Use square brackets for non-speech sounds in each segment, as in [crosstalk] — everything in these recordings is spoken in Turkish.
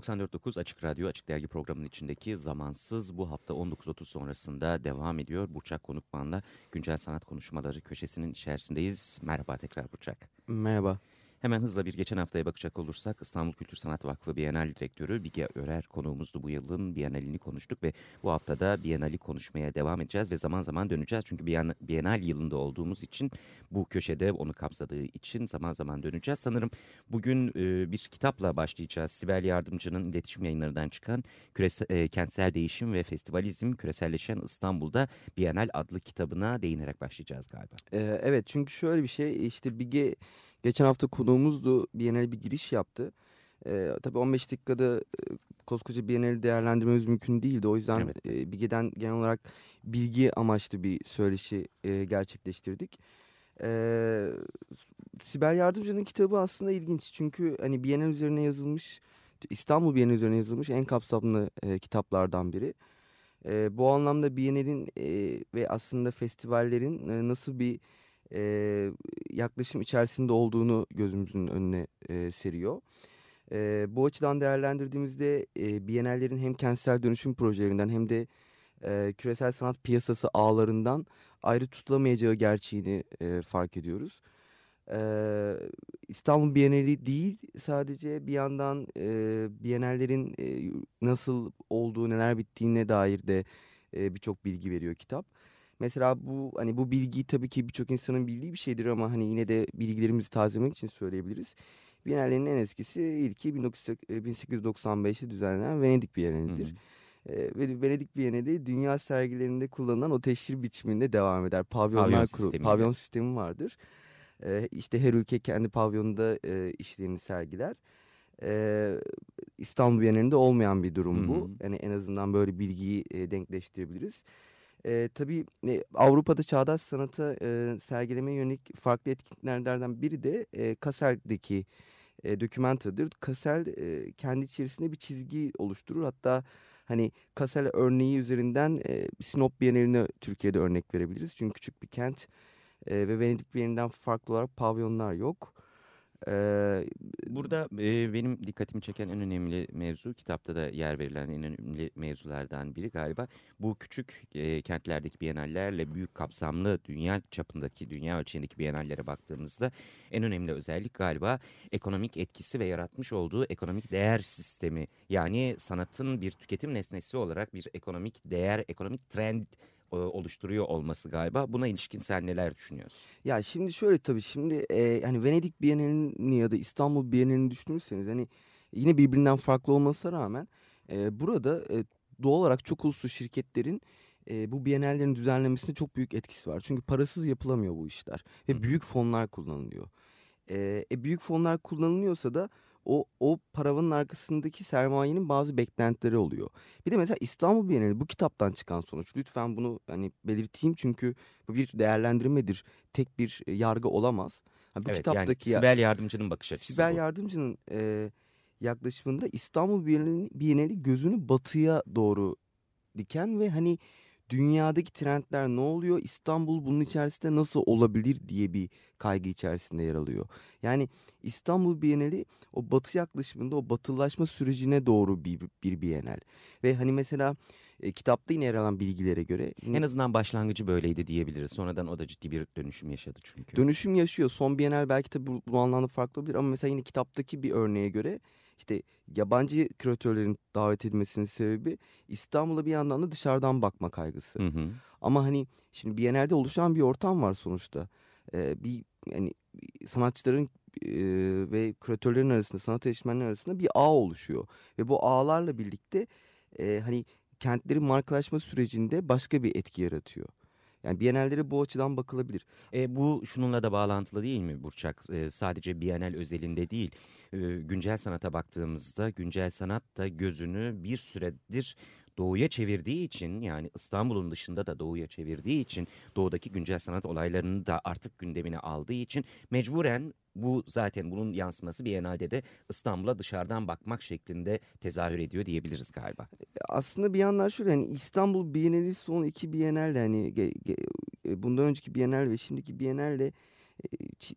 94.9 Açık Radyo Açık Dergi programının içindeki zamansız bu hafta 19.30 sonrasında devam ediyor. Burçak Konukman'la güncel sanat konuşmaları köşesinin içerisindeyiz. Merhaba tekrar Burçak. Merhaba. Hemen hızla bir geçen haftaya bakacak olursak İstanbul Kültür Sanat Vakfı Bienal Direktörü Bige Örer konuğumuzdu bu yılın Bienalini konuştuk ve bu haftada Bienali konuşmaya devam edeceğiz ve zaman zaman döneceğiz. Çünkü Bienal yılında olduğumuz için bu köşede onu kapsadığı için zaman zaman döneceğiz. Sanırım bugün e, bir kitapla başlayacağız. Sibel Yardımcı'nın iletişim yayınlarından çıkan Küresel, e, Kentsel Değişim ve Festivalizm Küreselleşen İstanbul'da Bienal adlı kitabına değinerek başlayacağız galiba. Ee, evet çünkü şöyle bir şey işte Bige Geçen hafta konuğumuzdu. Biennial'e bir giriş yaptı. Ee, tabii 15 dakikada e, koskoca Biennial'i değerlendirmemiz mümkün değildi. O yüzden evet. e, Bilge'den genel olarak bilgi amaçlı bir söyleşi e, gerçekleştirdik. Ee, Sibel Yardımcı'nın kitabı aslında ilginç. Çünkü hani Biennial üzerine yazılmış, İstanbul Biennial üzerine yazılmış en kapsamlı e, kitaplardan biri. E, bu anlamda Biennial'in e, ve aslında festivallerin e, nasıl bir e, yaklaşım içerisinde olduğunu gözümüzün önüne e, seriyor. E, bu açıdan değerlendirdiğimizde e, Bienallerin hem kentsel dönüşüm projelerinden hem de e, küresel sanat piyasası ağlarından ayrı tutulamayacağı gerçeğini e, fark ediyoruz. Ee, İstanbul Bienali değil sadece bir yandan e, Bienallerin e, nasıl olduğu neler bittiğine dair de e, birçok bilgi veriyor kitap. Mesela bu hani bu bilgi tabii ki birçok insanın bildiği bir şeydir ama hani yine de bilgilerimizi tazelemek için söyleyebiliriz. Bienallerin en eskisi ilki 1895'te düzenlenen Venedik Bienalidir. Ee, ve Venedik Bienali dünya sergilerinde kullanılan o teşhir biçiminde devam eder. Pavyonlar pavyon, sistemi, pavyon sistemi vardır. Ee, işte her ülke kendi pavyonunda e, işlerini sergiler. Ee, İstanbul Bienalinde olmayan bir durum bu. Hı hı. Yani en azından böyle bilgiyi e, denkleştirebiliriz. E, tabii e, Avrupa'da çağdaş sanata e, sergilemeye yönelik farklı etkinliklerden biri de e, Kassel'deki e, dokümantadır. Kassel e, kendi içerisinde bir çizgi oluşturur. Hatta hani Kassel örneği üzerinden e, Sinop Bienali'ne Türkiye'de örnek verebiliriz. Çünkü küçük bir kent e, ve Venedik Bienali'nden farklı olarak pavyonlar yok. Burada benim dikkatimi çeken en önemli mevzu kitapta da yer verilen en önemli mevzulardan biri galiba. Bu küçük kentlerdeki bienallerle büyük kapsamlı dünya çapındaki dünya ölçeğindeki bienallere baktığımızda en önemli özellik galiba ekonomik etkisi ve yaratmış olduğu ekonomik değer sistemi. Yani sanatın bir tüketim nesnesi olarak bir ekonomik değer ekonomik trend oluşturuyor olması galiba. Buna ilişkin sen neler düşünüyorsun? Ya şimdi şöyle tabii şimdi e, hani Venedik Bienalini ya da İstanbul Bienalini düşünürseniz hani yine birbirinden farklı olmasına rağmen e, burada e, doğal olarak çok uluslu şirketlerin e, bu bienallerin düzenlemesinde çok büyük etkisi var. Çünkü parasız yapılamıyor bu işler ve büyük fonlar kullanılıyor. E, e, büyük fonlar kullanılıyorsa da o, o paravanın arkasındaki sermayenin bazı beklentileri oluyor. Bir de mesela İstanbul Bienali bu kitaptan çıkan sonuç. Lütfen bunu hani belirteyim çünkü bu bir değerlendirmedir. Tek bir e, yargı olamaz. Ha, bu evet, kitaptaki yani Sibel Yardımcı'nın bakış açısı Sibel bu. Yardımcı'nın e, yaklaşımında İstanbul Bienali, Bienali gözünü batıya doğru diken ve hani dünyadaki trendler ne oluyor? İstanbul bunun içerisinde nasıl olabilir diye bir kaygı içerisinde yer alıyor. Yani İstanbul Bienali o batı yaklaşımında o batılaşma sürecine doğru bir, bir Bienal. Ve hani mesela e, kitapta yine yer alan bilgilere göre. En azından başlangıcı böyleydi diyebiliriz. Sonradan o da ciddi bir dönüşüm yaşadı çünkü. Dönüşüm yaşıyor. Son Bienal belki de bu, bu anlamda farklı olabilir ama mesela yine kitaptaki bir örneğe göre işte yabancı küratörlerin davet edilmesinin sebebi İstanbul'a bir yandan da dışarıdan bakma kaygısı. Hı hı. Ama hani şimdi Biennale'de oluşan bir ortam var sonuçta. Ee, bir yani sanatçıların e, ve küratörlerin arasında, sanat eğitmenleri arasında bir ağ oluşuyor. Ve bu ağlarla birlikte e, hani kentlerin markalaşma sürecinde başka bir etki yaratıyor. Yani Biennallere bu açıdan bakılabilir. E, bu şununla da bağlantılı değil mi Burçak? E, sadece Biennale özelinde değil. Güncel sanata baktığımızda güncel sanat da gözünü bir süredir doğuya çevirdiği için yani İstanbul'un dışında da doğuya çevirdiği için doğudaki güncel sanat olaylarını da artık gündemine aldığı için mecburen bu zaten bunun yansıması Biennale'de de İstanbul'a dışarıdan bakmak şeklinde tezahür ediyor diyebiliriz galiba. Aslında bir yandan şöyle hani İstanbul Bienali son iki Biennale hani e, bundan önceki Biennale ve şimdiki Biennale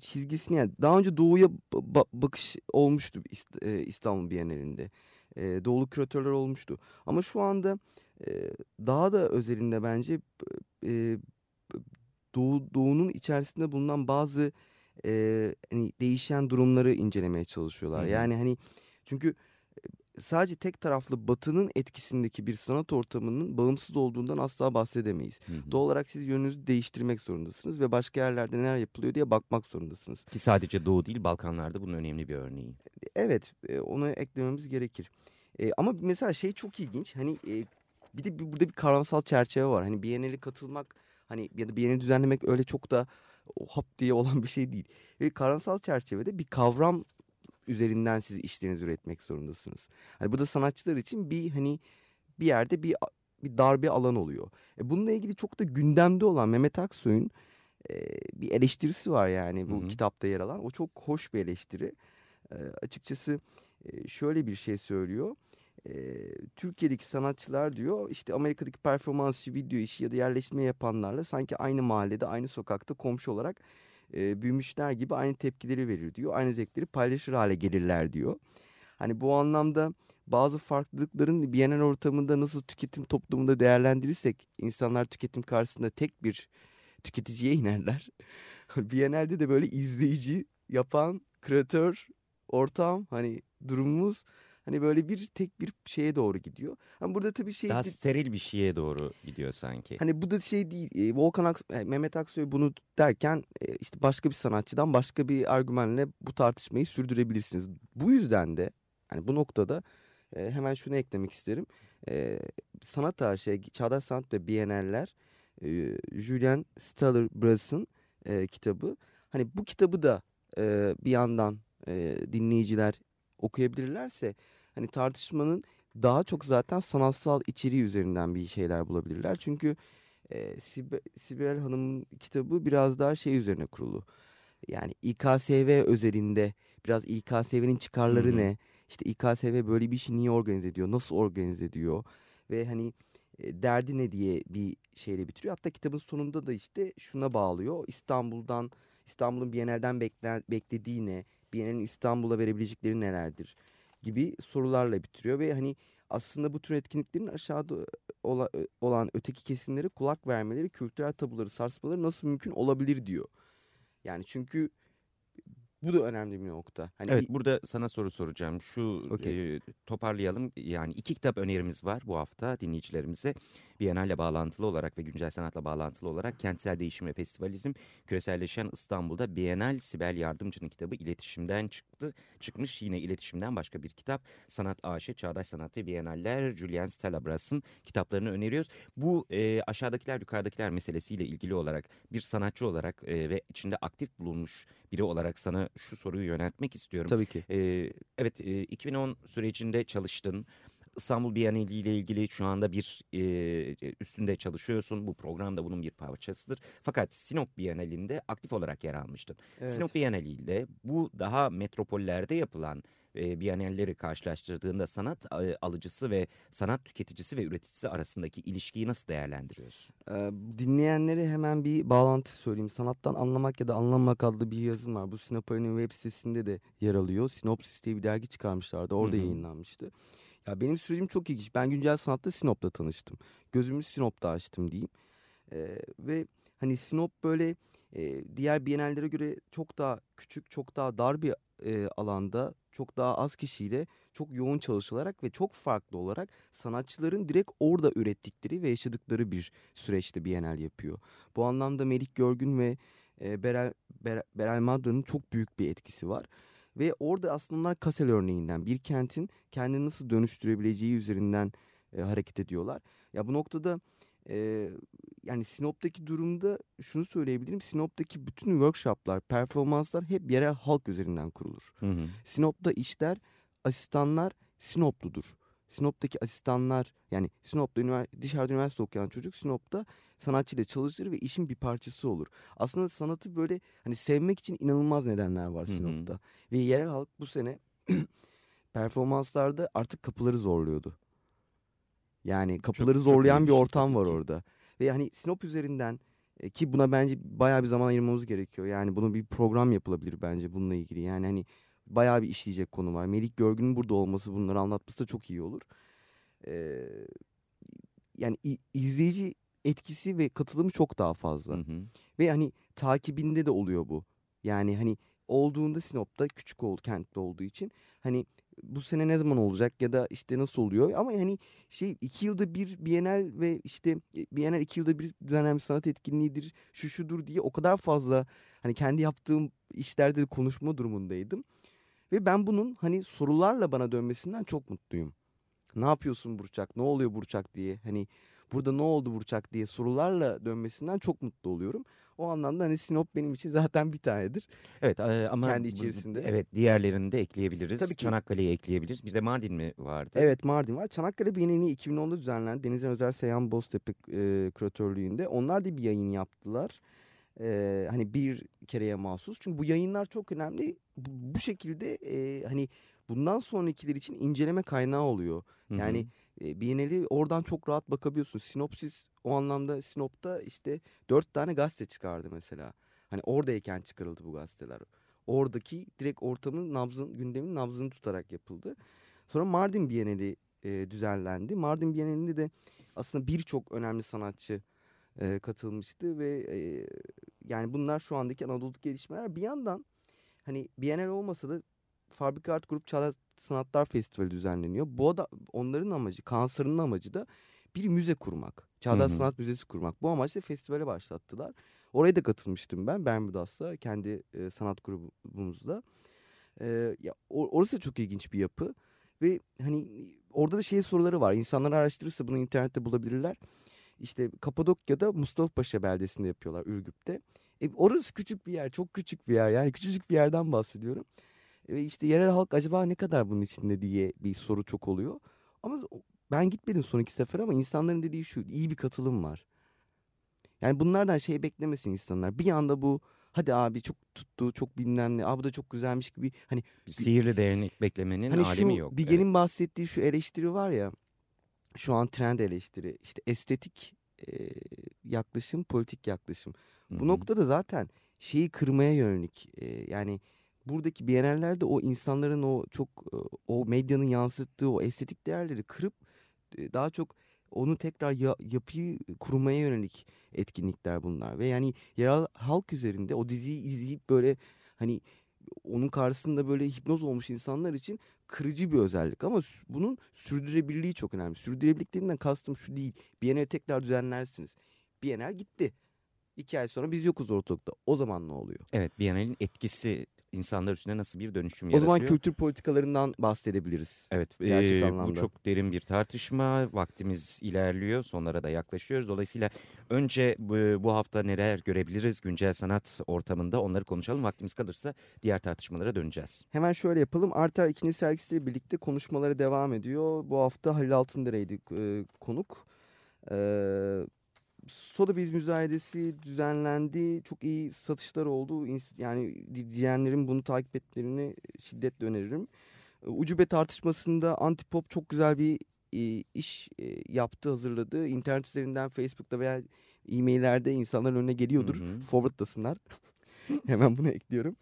çizgisini yani daha önce doğuya ba bakış olmuştu e, İstanbul Bienalinde. E, doğulu küratörler olmuştu. Ama şu anda e, daha da özelinde bence e, doğu, doğunun içerisinde bulunan bazı e, hani değişen durumları incelemeye çalışıyorlar. Hı hı. Yani hani çünkü sadece tek taraflı batının etkisindeki bir sanat ortamının bağımsız olduğundan asla bahsedemeyiz. Hı hı. Doğal olarak siz yönünüzü değiştirmek zorundasınız ve başka yerlerde neler yapılıyor diye bakmak zorundasınız. Ki sadece Doğu değil Balkanlarda bunun önemli bir örneği. Evet onu eklememiz gerekir. E, ama mesela şey çok ilginç hani e, bir de burada bir kavramsal çerçeve var. Hani Biennale katılmak hani ya da Biennale düzenlemek öyle çok da hop diye olan bir şey değil. Ve kavramsal çerçevede bir kavram üzerinden siz işlerinizi üretmek zorundasınız. Hani bu da sanatçılar için bir hani bir yerde bir bir darbe alan oluyor. E bununla ilgili çok da gündemde olan Mehmet Aksoy'un e, bir eleştirisi var yani bu Hı -hı. kitapta yer alan. O çok hoş bir eleştiri. E, açıkçası e, şöyle bir şey söylüyor. E, Türkiye'deki sanatçılar diyor işte Amerika'daki performansçı video işi ya da yerleşme yapanlarla sanki aynı mahallede aynı sokakta komşu olarak e, büyümüşler gibi aynı tepkileri verir diyor. Aynı zevkleri paylaşır hale gelirler diyor. Hani bu anlamda bazı farklılıkların Bienal ortamında nasıl tüketim toplumunda değerlendirirsek insanlar tüketim karşısında tek bir tüketiciye inerler. [laughs] Bienal'de de böyle izleyici yapan kreatör ortam hani durumumuz Hani böyle bir tek bir şeye doğru gidiyor. Hani burada tabii şey... Daha steril bir şeye doğru gidiyor sanki. Hani bu da şey değil. Volkan Aks Mehmet Aksoy bunu derken işte başka bir sanatçıdan başka bir argümanla bu tartışmayı sürdürebilirsiniz. Bu yüzden de hani bu noktada hemen şunu eklemek isterim. Sanat tarihi, Çağdaş Sanat ve Biennaller Julian Staller Brass'ın kitabı. Hani bu kitabı da bir yandan dinleyiciler okuyabilirlerse hani tartışmanın daha çok zaten sanatsal içeriği üzerinden bir şeyler bulabilirler. Çünkü e, Sibel, Sibel Hanım'ın kitabı biraz daha şey üzerine kurulu. Yani İKSV özelinde biraz İKSV'nin çıkarları Hı -hı. ne? İşte İKSV böyle bir işi niye organize ediyor? Nasıl organize ediyor? Ve hani e, derdi ne diye bir şeyle bitiriyor. Hatta kitabın sonunda da işte şuna bağlıyor. İstanbul'dan, İstanbul'un Biennale'den bekle, beklediği ne? Biennale'in İstanbul'a verebilecekleri nelerdir? gibi sorularla bitiriyor ve hani aslında bu tür etkinliklerin aşağıda olan öteki kesimlere kulak vermeleri, kültürel tabuları sarsmaları nasıl mümkün olabilir diyor. Yani çünkü bu da önemli bir nokta. Hani evet burada sana soru soracağım. Şu okay. e, toparlayalım. Yani iki kitap önerimiz var bu hafta dinleyicilerimize. Biennale bağlantılı olarak ve güncel sanatla bağlantılı olarak Kentsel Değişim ve Festivalizm Küreselleşen İstanbul'da Bienal Sibel Yardımcı'nın kitabı iletişimden çıktı. Çıkmış yine iletişimden başka bir kitap. Sanat Aşe, Çağdaş Sanat ve Bienaller Julian Stelabras'ın kitaplarını öneriyoruz. Bu e, aşağıdakiler yukarıdakiler meselesiyle ilgili olarak bir sanatçı olarak e, ve içinde aktif bulunmuş biri olarak sana şu soruyu yöneltmek istiyorum. Tabii ki. E, evet e, 2010 sürecinde çalıştın. İstanbul Bienali ile ilgili şu anda bir e, üstünde çalışıyorsun. Bu program da bunun bir parçasıdır. Fakat Sinop Bienalinde aktif olarak yer almıştın. Evet. Sinop Bienali ile bu daha metropollerde yapılan e, Bienalleri karşılaştırdığında sanat e, alıcısı ve sanat tüketicisi ve üreticisi arasındaki ilişkiyi nasıl değerlendiriyorsun? Ee, dinleyenlere hemen bir bağlantı söyleyeyim. Sanattan Anlamak ya da Anlamamak adlı bir yazım var. Bu Sinop'un web sitesinde de yer alıyor. Sinopsis diye bir dergi çıkarmışlardı. Orada Hı -hı. yayınlanmıştı. Ya benim sürecim çok ilginç. Ben güncel sanatta Sinop'ta tanıştım. Gözümü Sinop'ta açtım diyeyim. Ee, ve hani Sinop böyle e, diğer bienallere göre çok daha küçük, çok daha dar bir e, alanda, çok daha az kişiyle çok yoğun çalışılarak ve çok farklı olarak sanatçıların direkt orada ürettikleri ve yaşadıkları bir süreçte bienal yapıyor. Bu anlamda Melik Görgün ve e, Berel, Berel, Berel Madra'nın çok büyük bir etkisi var. Ve orada aslında Kassel örneğinden bir kentin kendini nasıl dönüştürebileceği üzerinden e, hareket ediyorlar. Ya bu noktada e, yani Sinop'taki durumda şunu söyleyebilirim. Sinop'taki bütün workshoplar, performanslar hep yerel halk üzerinden kurulur. Hı hı. Sinop'ta işler, asistanlar Sinopludur. Sinop'taki asistanlar yani Sinop'ta ünivers dışarıda üniversite okuyan çocuk Sinop'ta sanatçıyla çalışır ve işin bir parçası olur. Aslında sanatı böyle hani sevmek için inanılmaz nedenler var Sinop'ta. Hı hı. Ve yerel halk bu sene [clears throat] performanslarda artık kapıları zorluyordu. Yani kapıları çok, zorlayan çok bir ortam var orada. Ve hani Sinop üzerinden e, ki buna bence bayağı bir zaman ayırmamız gerekiyor. Yani bunu bir program yapılabilir bence bununla ilgili. Yani hani bayağı bir işleyecek konu var. Melik Görgün'ün burada olması bunları anlatması da çok iyi olur. Ee, yani izleyici etkisi ve katılımı çok daha fazla. Hı hı. Ve hani takibinde de oluyor bu. Yani hani olduğunda Sinop'ta küçük oldu kentte olduğu için hani bu sene ne zaman olacak ya da işte nasıl oluyor ama yani şey iki yılda bir Bienal ve işte e, Bienal iki yılda bir düzenlenen sanat etkinliğidir şu şudur diye o kadar fazla hani kendi yaptığım işlerde de konuşma durumundaydım. Ve ben bunun hani sorularla bana dönmesinden çok mutluyum. Ne yapıyorsun Burçak? Ne oluyor Burçak diye hani burada ne oldu Burçak diye sorularla dönmesinden çok mutlu oluyorum. O anlamda hani Sinop benim için zaten bir tanedir. Evet ama kendi içerisinde. Evet diğerlerini de ekleyebiliriz. Tabii ki. Çanakkale'yi ekleyebiliriz. Bir de Mardin mi vardı? Evet Mardin var. Çanakkale Bienali 2010'da düzenlendi. Denizden Özer Seyhan Boztepe e, küratörlüğünde. Onlar da bir yayın yaptılar. E, hani bir kereye mahsus. Çünkü bu yayınlar çok önemli. Bu, bu şekilde e, hani bundan sonrakiler için inceleme kaynağı oluyor. Yani... Hı hı e, Biennale oradan çok rahat bakabiliyorsun. Sinopsis o anlamda Sinop'ta işte dört tane gazete çıkardı mesela. Hani oradayken çıkarıldı bu gazeteler. Oradaki direkt ortamın nabzın, gündemin nabzını tutarak yapıldı. Sonra Mardin Bienali e, düzenlendi. Mardin Bienali'nde de aslında birçok önemli sanatçı e, katılmıştı ve e, yani bunlar şu andaki Anadolu'daki gelişmeler. Bir yandan hani Bienal olmasa da Fabrika Art Grup Çağdaş Sanatlar Festivali düzenleniyor. Bu da onların amacı, kanserinin amacı da bir müze kurmak. Çağdaş hı hı. Sanat Müzesi kurmak. Bu amaçla festivale başlattılar. Oraya da katılmıştım ben Bermudas'ta kendi e, sanat grubumuzla. E, ya or orası çok ilginç bir yapı ve hani orada da şey soruları var. İnsanlar araştırırsa bunu internette bulabilirler. İşte Kapadokya'da Mustafa Paşa beldesinde yapıyorlar Ürgüp'te. E, orası küçük bir yer, çok küçük bir yer. Yani küçücük bir yerden bahsediyorum. Ve işte yerel halk acaba ne kadar bunun içinde diye bir soru çok oluyor. Ama ben gitmedim son iki sefer ama insanların dediği şu iyi bir katılım var. Yani bunlardan şey beklemesin insanlar. Bir anda bu hadi abi çok tuttu çok bilmem ne abi da çok güzelmiş gibi hani sihirli değerlik beklemenin hani alemi şu, yok. Bilge'nin evet. bahsettiği şu eleştiri var ya şu an trend eleştiri işte estetik e, yaklaşım politik yaklaşım. Bu Hı-hı. noktada zaten şeyi kırmaya yönelik e, yani buradaki Biennallerde o insanların o çok o medyanın yansıttığı o estetik değerleri kırıp daha çok onu tekrar ya, yapıyı kurmaya yönelik etkinlikler bunlar. Ve yani yerel halk üzerinde o diziyi izleyip böyle hani onun karşısında böyle hipnoz olmuş insanlar için kırıcı bir özellik. Ama bunun sürdürebilirliği çok önemli. Sürdürülebilirliklerinden kastım şu değil. Biennale tekrar düzenlersiniz. Biennale gitti. İki ay sonra biz yokuz ortalıkta. O zaman ne oluyor? Evet Biennale'in etkisi insanlar üstüne nasıl bir dönüşüm yaratıyor? O zaman kültür politikalarından bahsedebiliriz. Evet gerçek e, anlamda. Bu çok derin bir tartışma. Vaktimiz ilerliyor. Sonlara da yaklaşıyoruz. Dolayısıyla önce bu, bu hafta neler görebiliriz güncel sanat ortamında onları konuşalım. Vaktimiz kalırsa diğer tartışmalara döneceğiz. Hemen şöyle yapalım. Arter ikinci sergisiyle birlikte konuşmaları devam ediyor. Bu hafta Halil Altındere'ydi e, konuk. Eee Sotheby's müzayedesi düzenlendi. Çok iyi satışlar oldu. Yani diyenlerin bunu takip etmelerini şiddetle öneririm. Ee, ucube tartışmasında Antipop çok güzel bir e, iş e, yaptı, hazırladı. İnternet üzerinden Facebook'ta veya e-maillerde insanların önüne geliyordur. Hı hı. Forwardlasınlar. [laughs] Hemen bunu ekliyorum.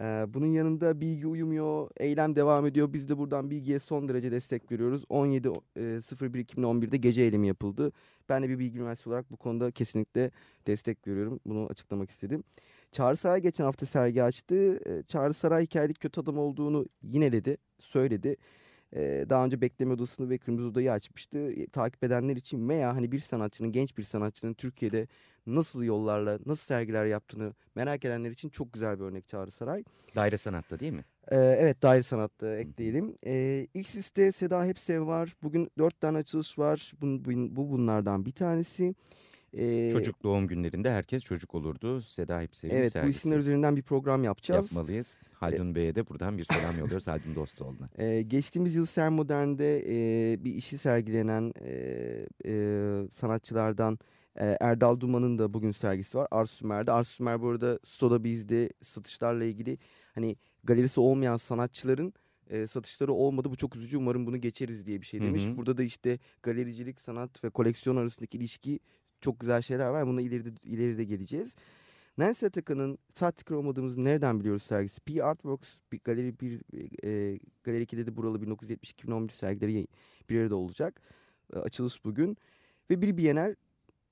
Ee, bunun yanında bilgi uyumuyor, eylem devam ediyor. Biz de buradan bilgiye son derece destek veriyoruz. 17.01.2011'de e, gece eylemi yapıldı. Ben de bir bilgi üniversitesi olarak bu konuda kesinlikle destek veriyorum. Bunu açıklamak istedim. Çağrı Saray geçen hafta sergi açtı. Çağrı Saray hikayelik kötü adam olduğunu yineledi, söyledi. Ee, daha önce bekleme odasını ve kırmızı odayı açmıştı. E, takip edenler için veya hani bir sanatçının, genç bir sanatçının Türkiye'de nasıl yollarla, nasıl sergiler yaptığını merak edenler için çok güzel bir örnek Çağrı Saray. Daire sanatta değil mi? Ee, evet daire sanatta ekleyelim. Ee, ilk liste Seda Hepsev var. Bugün dört tane açılış var. Bu, bu, bu bunlardan bir tanesi. E, Çocuk doğum günlerinde herkes çocuk olurdu. Seda Hipsevi'nin Evet bu sergisi. isimler üzerinden bir program yapacağız. yapmalıyız. Haldun Bey'e de buradan bir selam yolluyoruz Haldun Dostoğlu'na. [laughs] Ee, geçtiğimiz yıl Ser Modern'de e, bir işi sergilenen e, e, sanatçılardan e, Erdal Duman'ın da bugün sergisi var. Ars Sümer'de. Ars Sümer bu arada Sotheby's'de satışlarla ilgili hani galerisi olmayan sanatçıların e, satışları olmadı. Bu çok üzücü. Umarım bunu geçeriz diye bir şey Hı demiş. hı. Burada da işte galericilik, sanat ve koleksiyon arasındaki ilişki çok güzel şeyler var. Buna ileride, ileride geleceğiz. Nancy Ataka'nın Saatlikar olmadığımızı nereden biliyoruz sergisi? P Artworks bir galeri bir e, galeri 2'de de buralı 1970-2011 sergileri bir arada olacak. E, açılış bugün. Ve bir Bienal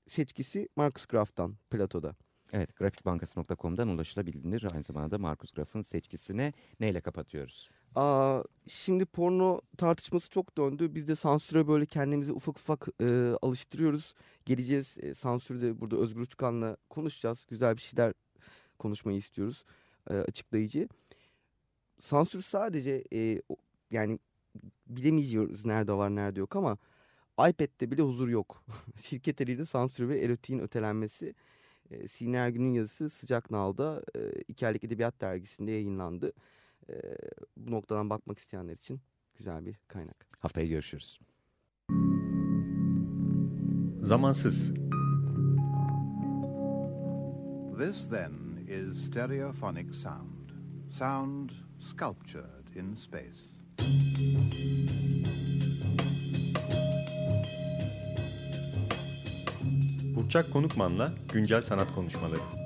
seçkisi Marcus Graf'tan Plato'da. Evet grafikbankası.com'dan ulaşılabilir. Aynı zamanda Markus Graf'ın seçkisine neyle kapatıyoruz? Aa, şimdi porno tartışması çok döndü. Biz de sansüre böyle kendimizi ufak ufak e, alıştırıyoruz. Geleceğiz e, sansürde burada Özgür Uçkan'la konuşacağız. Güzel bir şeyler konuşmayı istiyoruz. E, açıklayıcı. Sansür sadece e, yani bilemeyeceğiz nerede var nerede yok ama iPad'de bile huzur yok. [laughs] Şirket eliyle sansür ve erotiğin ötelenmesi. E, Sine Ergün'ün yazısı Sıcak Nal'da e, İki Erkek Edebiyat Dergisi'nde yayınlandı. E, bu noktadan bakmak isteyenler için güzel bir kaynak. Haftaya görüşürüz. Zamansız. This, then, is stereophonic sound. Sound sculptured in space. Burçak Konukman'la güncel sanat konuşmaları.